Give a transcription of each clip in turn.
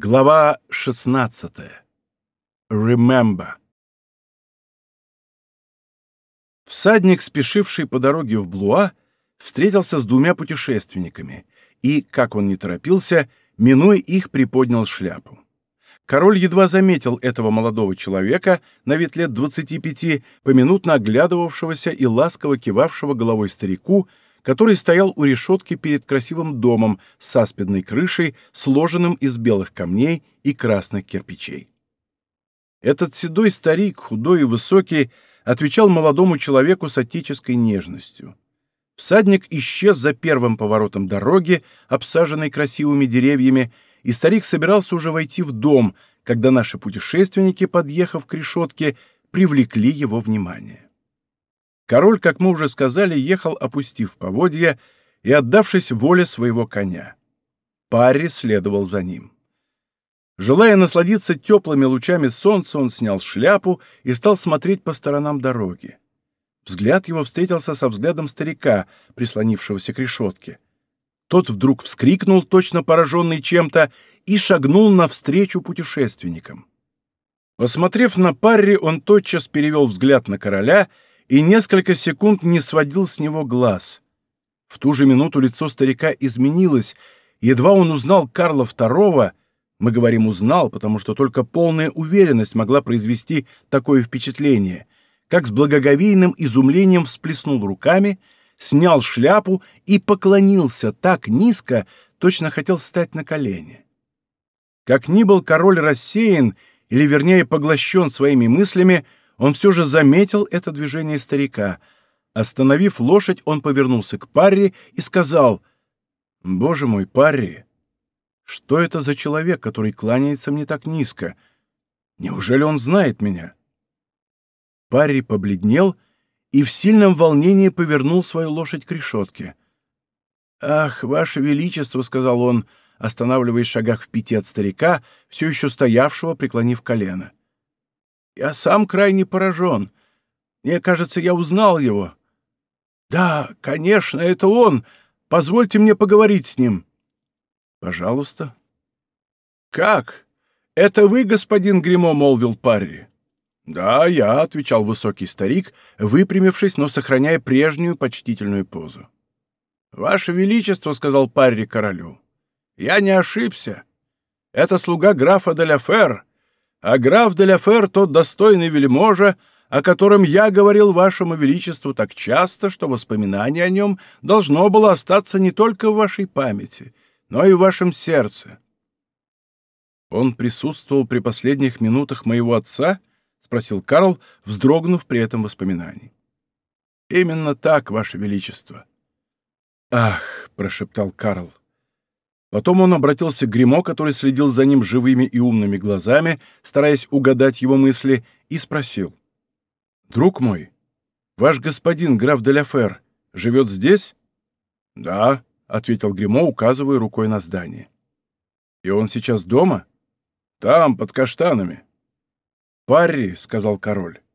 Глава 16. Remember. Всадник, спешивший по дороге в Блуа, встретился с двумя путешественниками и, как он не торопился, минуя их, приподнял шляпу. Король едва заметил этого молодого человека, на вид лет 25, поминутно оглядывавшегося и ласково кивавшего головой старику, который стоял у решетки перед красивым домом с аспидной крышей, сложенным из белых камней и красных кирпичей. Этот седой старик, худой и высокий, отвечал молодому человеку с отеческой нежностью. Всадник исчез за первым поворотом дороги, обсаженной красивыми деревьями, и старик собирался уже войти в дом, когда наши путешественники, подъехав к решетке, привлекли его внимание. Король, как мы уже сказали, ехал, опустив поводья и отдавшись воле своего коня. Парри следовал за ним. Желая насладиться теплыми лучами солнца, он снял шляпу и стал смотреть по сторонам дороги. Взгляд его встретился со взглядом старика, прислонившегося к решетке. Тот вдруг вскрикнул, точно пораженный чем-то, и шагнул навстречу путешественникам. Посмотрев на Парри, он тотчас перевел взгляд на короля — и несколько секунд не сводил с него глаз. В ту же минуту лицо старика изменилось, едва он узнал Карла II, мы говорим «узнал», потому что только полная уверенность могла произвести такое впечатление, как с благоговейным изумлением всплеснул руками, снял шляпу и поклонился так низко, точно хотел стать на колени. Как ни был король рассеян, или вернее поглощен своими мыслями, он все же заметил это движение старика. Остановив лошадь, он повернулся к Парри и сказал, «Боже мой, Парри, что это за человек, который кланяется мне так низко? Неужели он знает меня?» Парри побледнел и в сильном волнении повернул свою лошадь к решетке. «Ах, ваше величество!» — сказал он, останавливаясь в шагах в пяти от старика, все еще стоявшего, преклонив колено. Я сам крайне поражен. Мне кажется, я узнал его. Да, конечно, это он. Позвольте мне поговорить с ним. Пожалуйста. Как? Это вы, господин Гримо, молвил Парри. Да, я, отвечал высокий старик, выпрямившись, но сохраняя прежнюю почтительную позу. Ваше Величество, сказал Парри королю, я не ошибся. Это слуга графа де ла Фер, а граф де ля Фер тот достойный вельможа, о котором я говорил вашему величеству так часто, что воспоминание о нем должно было остаться не только в вашей памяти, но и в вашем сердце. Он присутствовал при последних минутах моего отца? — спросил Карл, вздрогнув при этом воспоминании. «Именно так, Ваше Величество». «Ах!» — прошептал Карл. Потом он обратился к Гримо, который следил за ним живыми и умными глазами, стараясь угадать его мысли, и спросил. «Друг мой, ваш господин граф де Ляфер живет здесь?» «Да», — ответил Гримо, указывая рукой на здание. «И он сейчас дома?» «Там, под каштанами». «Парри», — сказал король, —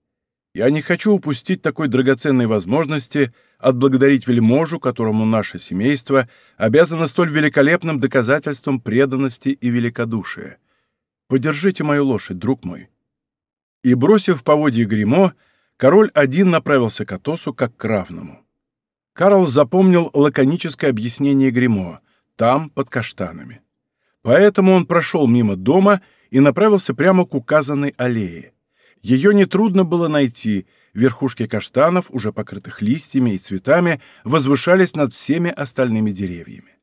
«я не хочу упустить такой драгоценной возможности отблагодарить вельможу, которому наше семейство обязано столь великолепным доказательством преданности и великодушия. Подержите мою лошадь, друг мой». И, бросив поводье гримо, король один направился к Атосу как к равному. Карл запомнил лаконическое объяснение гримо там, под каштанами. Поэтому он прошел мимо дома и направился прямо к указанной аллее. Ее нетрудно было найти — верхушки каштанов, уже покрытых листьями и цветами, возвышались над всеми остальными деревьями.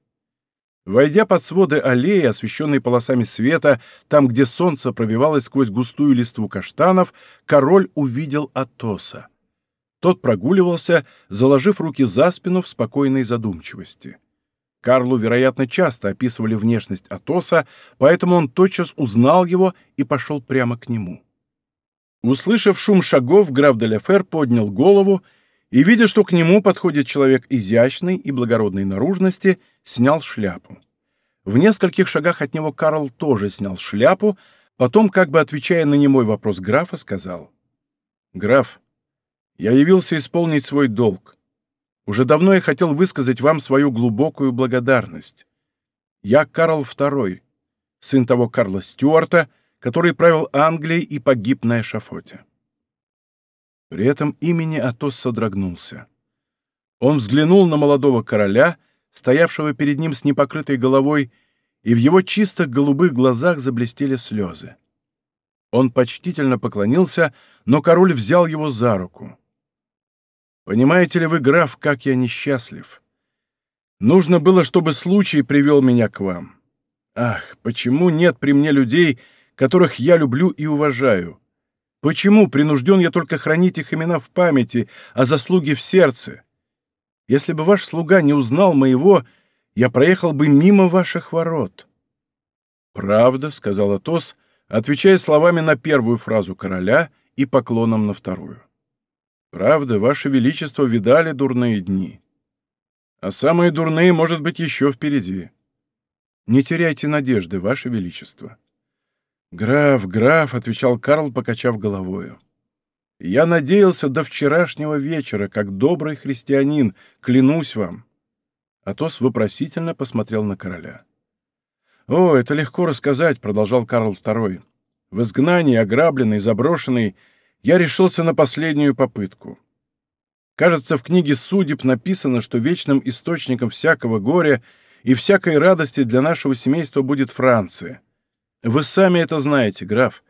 Войдя под своды аллеи, освещенной полосами света, там, где солнце пробивалось сквозь густую листву каштанов, король увидел Атоса. Тот прогуливался, заложив руки за спину в спокойной задумчивости. Карлу, вероятно, часто описывали внешность Атоса, поэтому он тотчас узнал его и пошел прямо к нему. Услышав шум шагов, граф де поднял голову и, видя, что к нему подходит человек изящной и благородной наружности, снял шляпу. В нескольких шагах от него Карл тоже снял шляпу, потом, как бы отвечая на немой вопрос графа, сказал. «Граф, я явился исполнить свой долг. Уже давно я хотел высказать вам свою глубокую благодарность. Я Карл II, сын того Карла Стюарта, который правил Англией и погиб на эшафоте. При этом имени Атос содрогнулся. Он взглянул на молодого короля, стоявшего перед ним с непокрытой головой, и в его чистых голубых глазах заблестели слезы. Он почтительно поклонился, но король взял его за руку. «Понимаете ли вы, граф, как я несчастлив? Нужно было, чтобы случай привел меня к вам. Ах, почему нет при мне людей, которых я люблю и уважаю? Почему принужден я только хранить их имена в памяти, а заслуги в сердце? Если бы ваш слуга не узнал моего, я проехал бы мимо ваших ворот». «Правда», — сказал Атос, отвечая словами на первую фразу короля и поклоном на вторую. «Правда, ваше величество видали дурные дни. А самые дурные, может быть, еще впереди. Не теряйте надежды, ваше величество». «Граф, граф», — отвечал Карл, покачав головою. «Я надеялся до вчерашнего вечера, как добрый христианин, клянусь вам». Атос вопросительно посмотрел на короля. «О, это легко рассказать», — продолжал Карл II. «В изгнании, ограбленный, заброшенный, я решился на последнюю попытку. Кажется, в книге судеб написано, что вечным источником всякого горя и всякой радости для нашего семейства будет Франция. Вы сами это знаете, граф.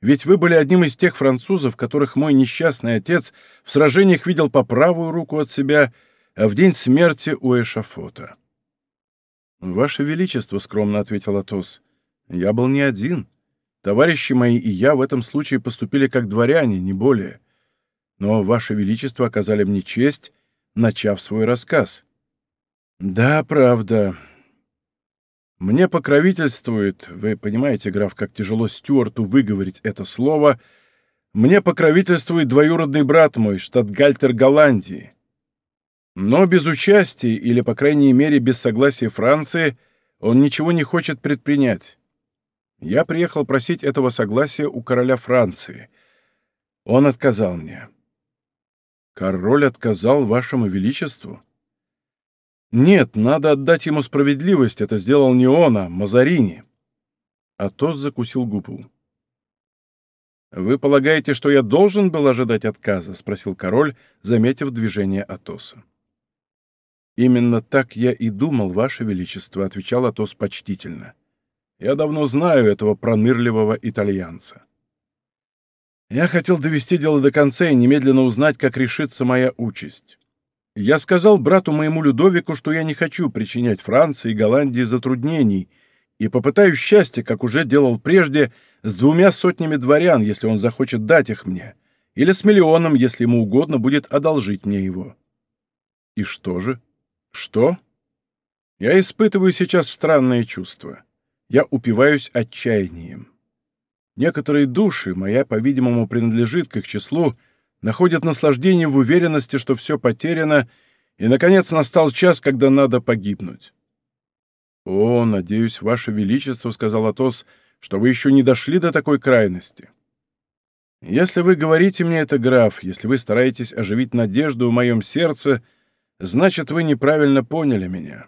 Ведь вы были одним из тех французов, которых мой несчастный отец в сражениях видел по правую руку от себя, а в день смерти у эшафота». «Ваше Величество», — скромно ответил Атос, — «я был не один. Товарищи мои и я в этом случае поступили как дворяне, не более. Но Ваше Величество оказали мне честь, начав свой рассказ». «Да, правда. Мне покровительствует, вы понимаете, граф, как тяжело Стюарту выговорить это слово, мне покровительствует двоюродный брат мой, штатгальтер Голландии. Но без участия, или, по крайней мере, без согласия Франции, он ничего не хочет предпринять. Я приехал просить этого согласия у короля Франции. Он отказал мне. Король отказал вашему величеству? Нет, надо отдать ему справедливость, это сделал не он, а Мазарини. Атос закусил губу. «Вы полагаете, что я должен был ожидать отказа?» — спросил король, заметив движение Атоса. «Именно так я и думал, Ваше Величество», — отвечал Атос почтительно. «Я давно знаю этого пронырливого итальянца. Я хотел довести дело до конца и немедленно узнать, как решится моя участь. Я сказал брату моему Людовику, что я не хочу причинять Франции и Голландии затруднений, и попытаюсь счастья, как уже делал прежде, с двумя сотнями дворян, если он захочет дать их мне, или с миллионом, если ему угодно будет одолжить мне его. И что же? Что? Я испытываю сейчас странное чувство. Я упиваюсь отчаянием. Некоторые души, моя, по-видимому, принадлежит к их числу, находят наслаждение в уверенности, что все потеряно, и, наконец, настал час, когда надо погибнуть. «О, надеюсь, Ваше Величество, — сказал Атос, — что вы еще не дошли до такой крайности. Если вы говорите мне это, граф, если вы стараетесь оживить надежду в моем сердце — Значит, вы неправильно поняли меня.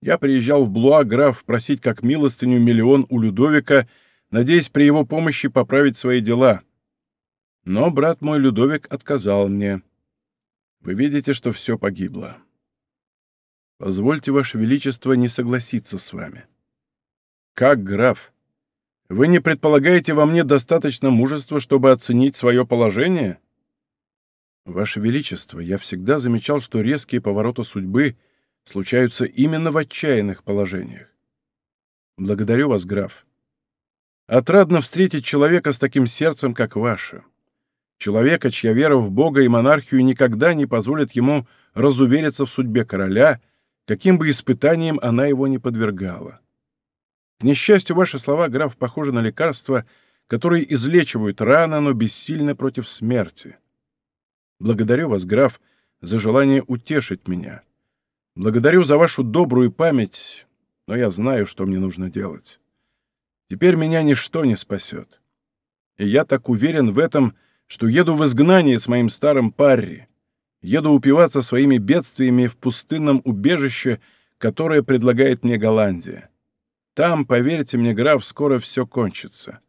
Я приезжал в Блуа граф просить как милостыню миллион у Людовика, надеясь при его помощи поправить свои дела. Но брат мой Людовик отказал мне. Вы видите, что все погибло. Позвольте, Ваше Величество, не согласиться с вами. Как граф? Вы не предполагаете во мне достаточно мужества, чтобы оценить свое положение? — Ваше Величество, я всегда замечал, что резкие повороты судьбы случаются именно в отчаянных положениях. Благодарю вас, граф. Отрадно встретить человека с таким сердцем, как ваше. Человека, чья вера в Бога и монархию никогда не позволит ему разувериться в судьбе короля, каким бы испытанием она его не подвергала. К несчастью, ваши слова, граф, похожи на лекарства, которые излечивают рано, но бессильны против смерти. Благодарю вас, граф, за желание утешить меня. Благодарю за вашу добрую память, но я знаю, что мне нужно делать. Теперь меня ничто не спасет. И я так уверен в этом, что еду в изгнание с моим старым Парри. Еду упиваться своими бедствиями в пустынном убежище, которое предлагает мне Голландия. Там, поверьте мне, граф, скоро все кончится.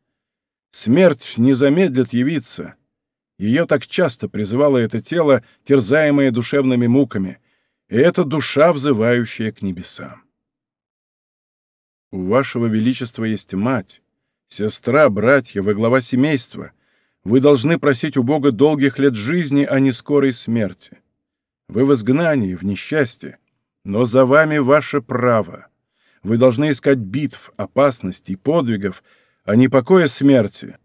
Смерть не замедлит явиться. Ее так часто призывало это тело, терзаемое душевными муками, и эта душа, взывающая к небесам. У вашего величества есть мать, сестра, братья, вы глава семейства. Вы должны просить у Бога долгих лет жизни, а не скорой смерти. Вы в изгнании, в несчастье, но за вами ваше право. Вы должны искать битв, опасностей, подвигов, а не покоя смерти.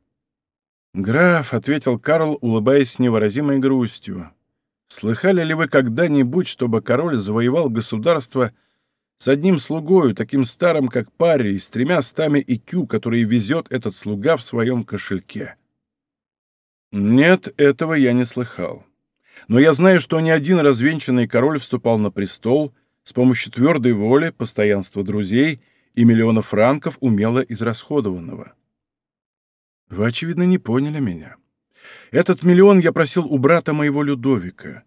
«Граф», — ответил Карл, улыбаясь невыразимой грустью, — «слыхали ли вы когда-нибудь, чтобы король завоевал государство с одним слугою, таким старым, как Парри, и с тремя стами икю, которые везет этот слуга в своем кошельке?» «Нет, этого я не слыхал. Но я знаю, что ни один развенчанный король вступал на престол с помощью твердой воли, постоянства друзей и миллиона франков, умело израсходованного. Вы, очевидно, не поняли меня. Этот миллион я просил у брата моего Людовика,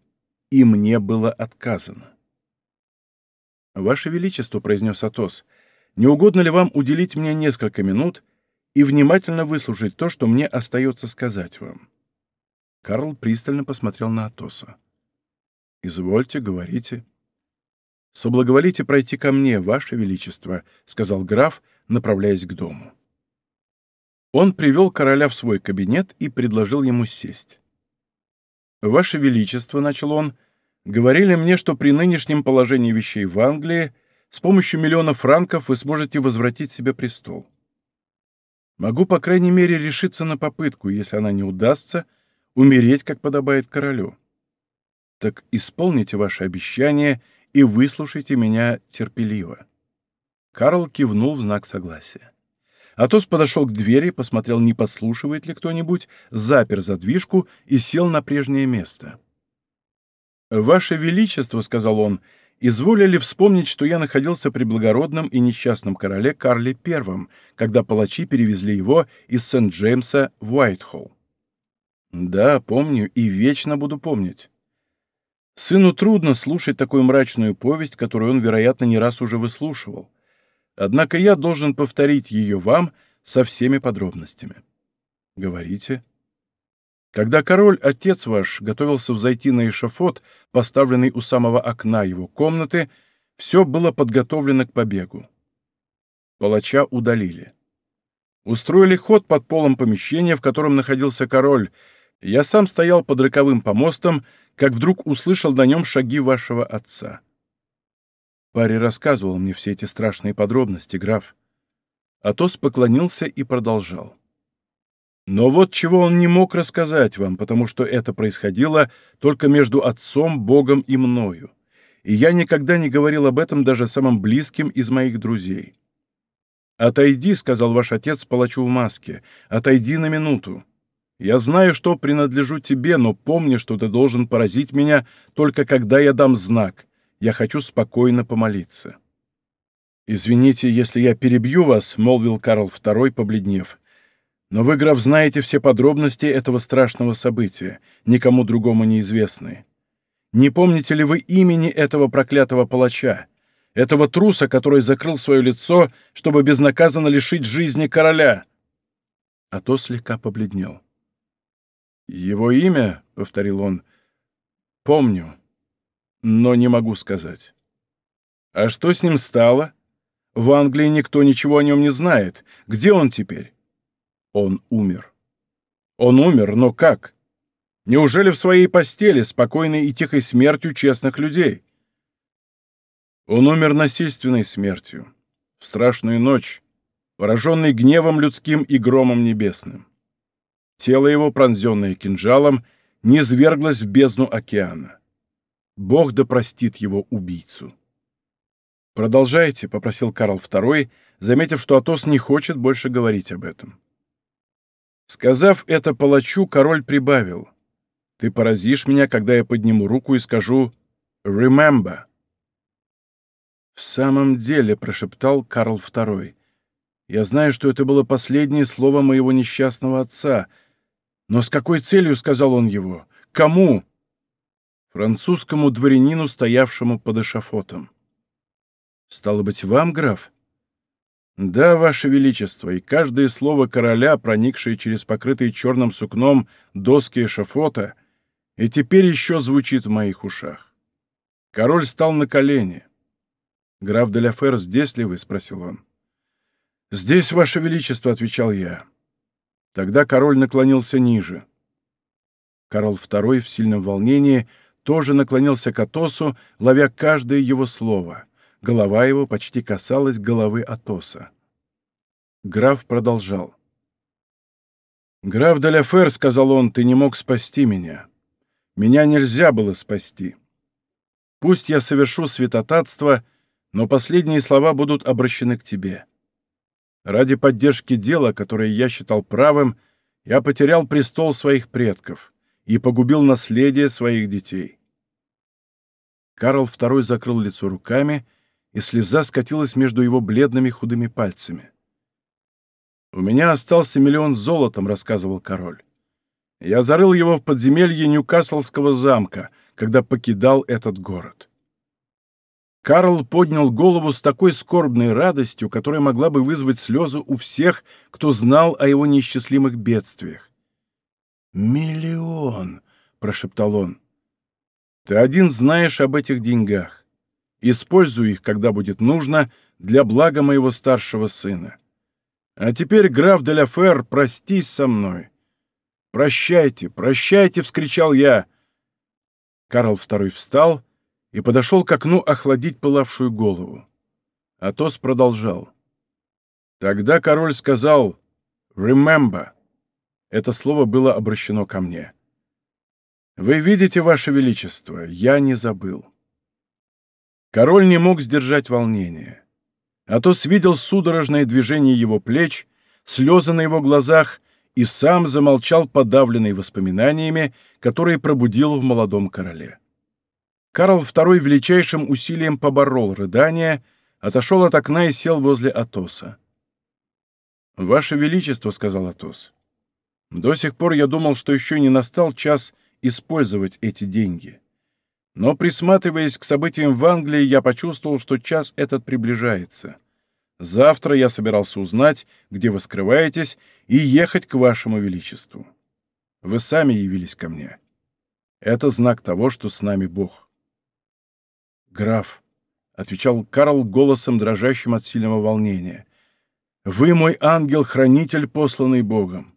и мне было отказано. «Ваше Величество», — произнес Атос, — «не угодно ли вам уделить мне несколько минут и внимательно выслушать то, что мне остается сказать вам?» Карл пристально посмотрел на Атоса. «Извольте, говорите». «Соблаговолите пройти ко мне, Ваше Величество», — сказал граф, направляясь к дому. Он привел короля в свой кабинет и предложил ему сесть. «Ваше Величество», — начал он, — «говорили мне, что при нынешнем положении вещей в Англии с помощью миллиона франков вы сможете возвратить себе престол. Могу, по крайней мере, решиться на попытку, если она не удастся, умереть, как подобает королю. Так исполните ваше обещание и выслушайте меня терпеливо». Карл кивнул в знак согласия. Атос подошел к двери, посмотрел, не подслушивает ли кто-нибудь, запер задвижку и сел на прежнее место. «Ваше Величество», — сказал он, — «изволили вспомнить, что я находился при благородном и несчастном короле Карле I, когда палачи перевезли его из Сент-Джеймса в Уайтхолл». «Да, помню и вечно буду помнить». Сыну трудно слушать такую мрачную повесть, которую он, вероятно, не раз уже выслушивал. Однако я должен повторить ее вам со всеми подробностями. Говорите. Когда король, отец ваш, готовился взойти на эшафот, поставленный у самого окна его комнаты, все было подготовлено к побегу. Палача удалили. Устроили ход под полом помещения, в котором находился король. Я сам стоял под роковым помостом, как вдруг услышал на нем шаги вашего отца. Парри рассказывал мне все эти страшные подробности, граф. Атос поклонился и продолжал. Но вот чего он не мог рассказать вам, потому что это происходило только между отцом, Богом и мною. И я никогда не говорил об этом даже самым близким из моих друзей. «Отойди», — сказал ваш отец палачу в маске, — «отойди на минуту. Я знаю, что принадлежу тебе, но помни, что ты должен поразить меня только когда я дам знак, я хочу спокойно помолиться». «Извините, если я перебью вас», — молвил Карл II, побледнев. «Но вы, граф, знаете все подробности этого страшного события, никому другому неизвестные. Не помните ли вы имени этого проклятого палача, этого труса, который закрыл свое лицо, чтобы безнаказанно лишить жизни короля?» А то слегка побледнел. «Его имя», — повторил он, — «помню но не могу сказать. А что с ним стало? В Англии никто ничего о нем не знает. Где он теперь? Он умер. Он умер, но как? Неужели в своей постели, спокойной и тихой смертью честных людей? Он умер насильственной смертью, в страшную ночь, пораженный гневом людским и громом небесным. Тело его, пронзенное кинжалом, низверглось в бездну океана. Бог да его убийцу. «Продолжайте», — попросил Карл II, заметив, что Атос не хочет больше говорить об этом. Сказав это палачу, король прибавил. «Ты поразишь меня, когда я подниму руку и скажу «Remember». «В самом деле», — прошептал Карл II, — «я знаю, что это было последнее слово моего несчастного отца. Но с какой целью, — сказал он его, — кому?» французскому дворянину, стоявшему под эшафотом. «Стало быть, вам, граф?» «Да, Ваше Величество, и каждое слово короля, проникшее через покрытые черным сукном доски эшафота, и теперь еще звучит в моих ушах. Король стал на колени. «Граф де Ляфер, здесь ли вы?» — спросил он. «Здесь, Ваше Величество», — отвечал я. Тогда король наклонился ниже. Карл II в сильном волнении тоже наклонился к Атосу, ловя каждое его слово. Голова его почти касалась головы Атоса. Граф продолжал. «Граф де Ляфер, — сказал он, — ты не мог спасти меня. Меня нельзя было спасти. Пусть я совершу святотатство, но последние слова будут обращены к тебе. Ради поддержки дела, которое я считал правым, я потерял престол своих предков и погубил наследие своих детей. Карл II закрыл лицо руками, и слеза скатилась между его бледными худыми пальцами. «У меня остался миллион золотом», — рассказывал король. «Я зарыл его в подземелье Ньюкаслского замка, когда покидал этот город». Карл поднял голову с такой скорбной радостью, которая могла бы вызвать слезы у всех, кто знал о его неисчислимых бедствиях. «Миллион!» — прошептал он. «Ты один знаешь об этих деньгах. Используй их, когда будет нужно, для блага моего старшего сына. А теперь, граф де ла Фер, простись со мной». «Прощайте, прощайте!» — вскричал я. Карл II встал и подошел к окну охладить пылавшую голову. Атос продолжал. Тогда король сказал «Remember». Это слово было обращено ко мне. «Вы видите, Ваше Величество, я не забыл». Король не мог сдержать волнения. Атос видел судорожное движение его плеч, слезы на его глазах и сам замолчал подавленный воспоминаниями, которые пробудил в молодом короле. Карл II величайшим усилием поборол рыдания, отошел от окна и сел возле Атоса. «Ваше Величество», — сказал Атос, — «до сих пор я думал, что еще не настал час использовать эти деньги. Но, присматриваясь к событиям в Англии, я почувствовал, что час этот приближается. Завтра я собирался узнать, где вы скрываетесь, и ехать к вашему Величеству. Вы сами явились ко мне. Это знак того, что с нами Бог». «Граф», — отвечал Карл голосом, дрожащим от сильного волнения, — «вы мой ангел-хранитель, посланный Богом.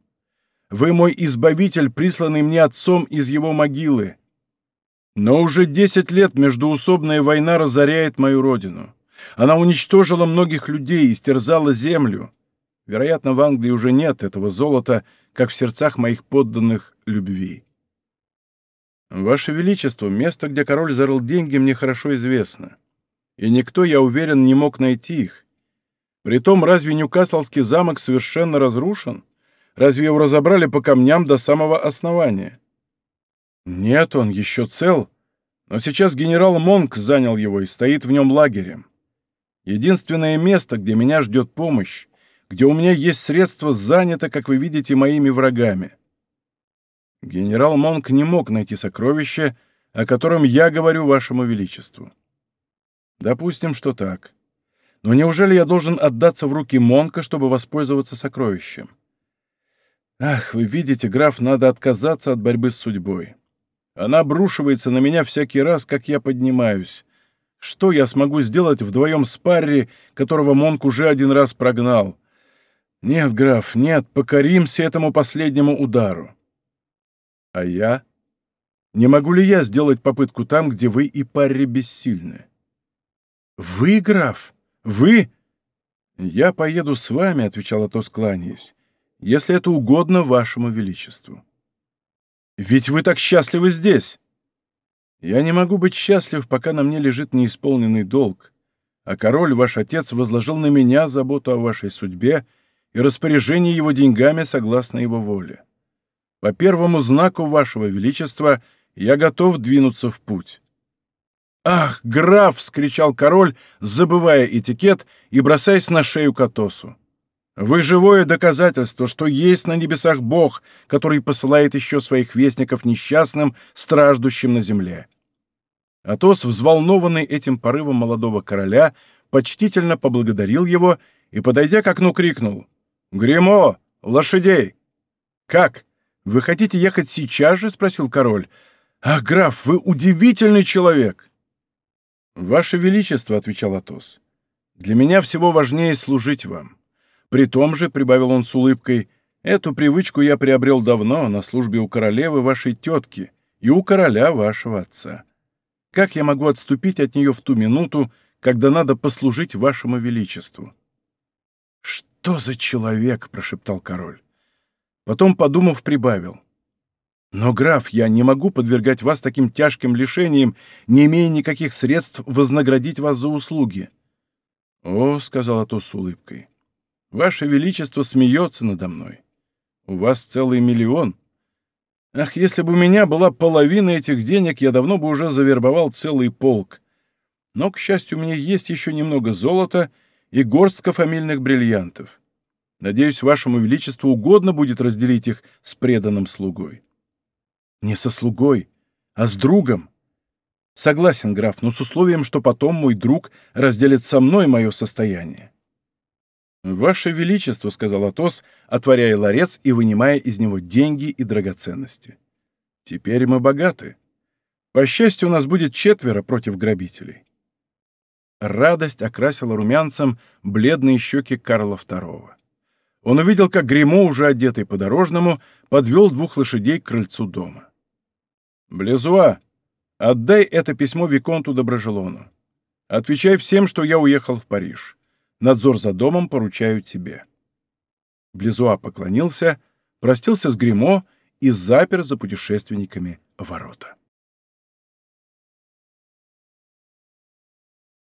Вы мой избавитель, присланный мне отцом из его могилы. Но уже десять лет междуусобная война разоряет мою родину. Она уничтожила многих людей, и стерзала землю. Вероятно, в Англии уже нет этого золота, как в сердцах моих подданных любви. «Ваше Величество, место, где король зарыл деньги, мне хорошо известно. И никто, я уверен, не мог найти их. Притом, разве Ньюкаслский замок совершенно разрушен? Разве его разобрали по камням до самого основания?» «Нет, он еще цел, но сейчас генерал Монк занял его и стоит в нем лагерем. Единственное место, где меня ждет помощь, где у меня есть средства, занято, как вы видите, моими врагами». Генерал Монк не мог найти сокровище, о котором я говорю вашему величеству. Допустим, что так. Но неужели я должен отдаться в руки Монка, чтобы воспользоваться сокровищем? Ах, вы видите, граф, надо отказаться от борьбы с судьбой. Она обрушивается на меня всякий раз, как я поднимаюсь. Что я смогу сделать вдвоем с Парри, которого Монк уже один раз прогнал? Нет, граф, нет, покоримся этому последнему удару. А я? Не могу ли я сделать попытку там, где вы и Парри бессильны? Вы, граф? Вы? Я поеду с вами, — отвечал Атос, кланяясь, — если это угодно вашему величеству. Ведь вы так счастливы здесь. Я не могу быть счастлив, пока на мне лежит неисполненный долг, а король, ваш отец, возложил на меня заботу о вашей судьбе и распоряжение его деньгами согласно его воле. По первому знаку вашего величества я готов двинуться в путь». «Ах, граф!» — вскричал король, забывая этикет и бросаясь на шею Катосу. «Вы живое доказательство, что есть на небесах Бог, который посылает еще своих вестников несчастным, страждущим на земле». Атос, взволнованный этим порывом молодого короля, почтительно поблагодарил его и, подойдя к окну, крикнул «Гремо! Лошадей!» «Как? Вы хотите ехать сейчас же?» — спросил король. «Ах, граф, вы удивительный человек!» «Ваше Величество», — отвечал Атос, — «для меня всего важнее служить вам. При том же, — прибавил он с улыбкой, — эту привычку я приобрел давно на службе у королевы вашей тетки и у короля вашего отца. Как я могу отступить от нее в ту минуту, когда надо послужить вашему величеству?» «Что за человек?» — прошептал король. Потом, подумав, прибавил. «Но, граф, я не могу подвергать вас таким тяжким лишениям, не имея никаких средств вознаградить вас за услуги». «О», — сказал Атос с улыбкой, — «ваше величество смеется надо мной. У вас целый миллион. Ах, если бы у меня была половина этих денег, я давно бы уже завербовал целый полк. Но, к счастью, у меня есть еще немного золота и горстка фамильных бриллиантов. Надеюсь, вашему величеству угодно будет разделить их с преданным слугой». Не со слугой, а с другом. Согласен, граф, но с условием, что потом мой друг разделит со мной мое состояние. «Ваше Величество», — сказал Атос, отворяя ларец и вынимая из него деньги и драгоценности. «Теперь мы богаты. По счастью, у нас будет четверо против грабителей». Радость окрасила румянцем бледные щеки Карла II. Он увидел, как Гремо, уже одетый по-дорожному, подвел двух лошадей к крыльцу дома. «Блезуа, отдай это письмо Виконту Доброжелону. Отвечай всем, что я уехал в Париж. Надзор за домом поручаю тебе». Блезуа поклонился, простился с гримо и запер за путешественниками ворота.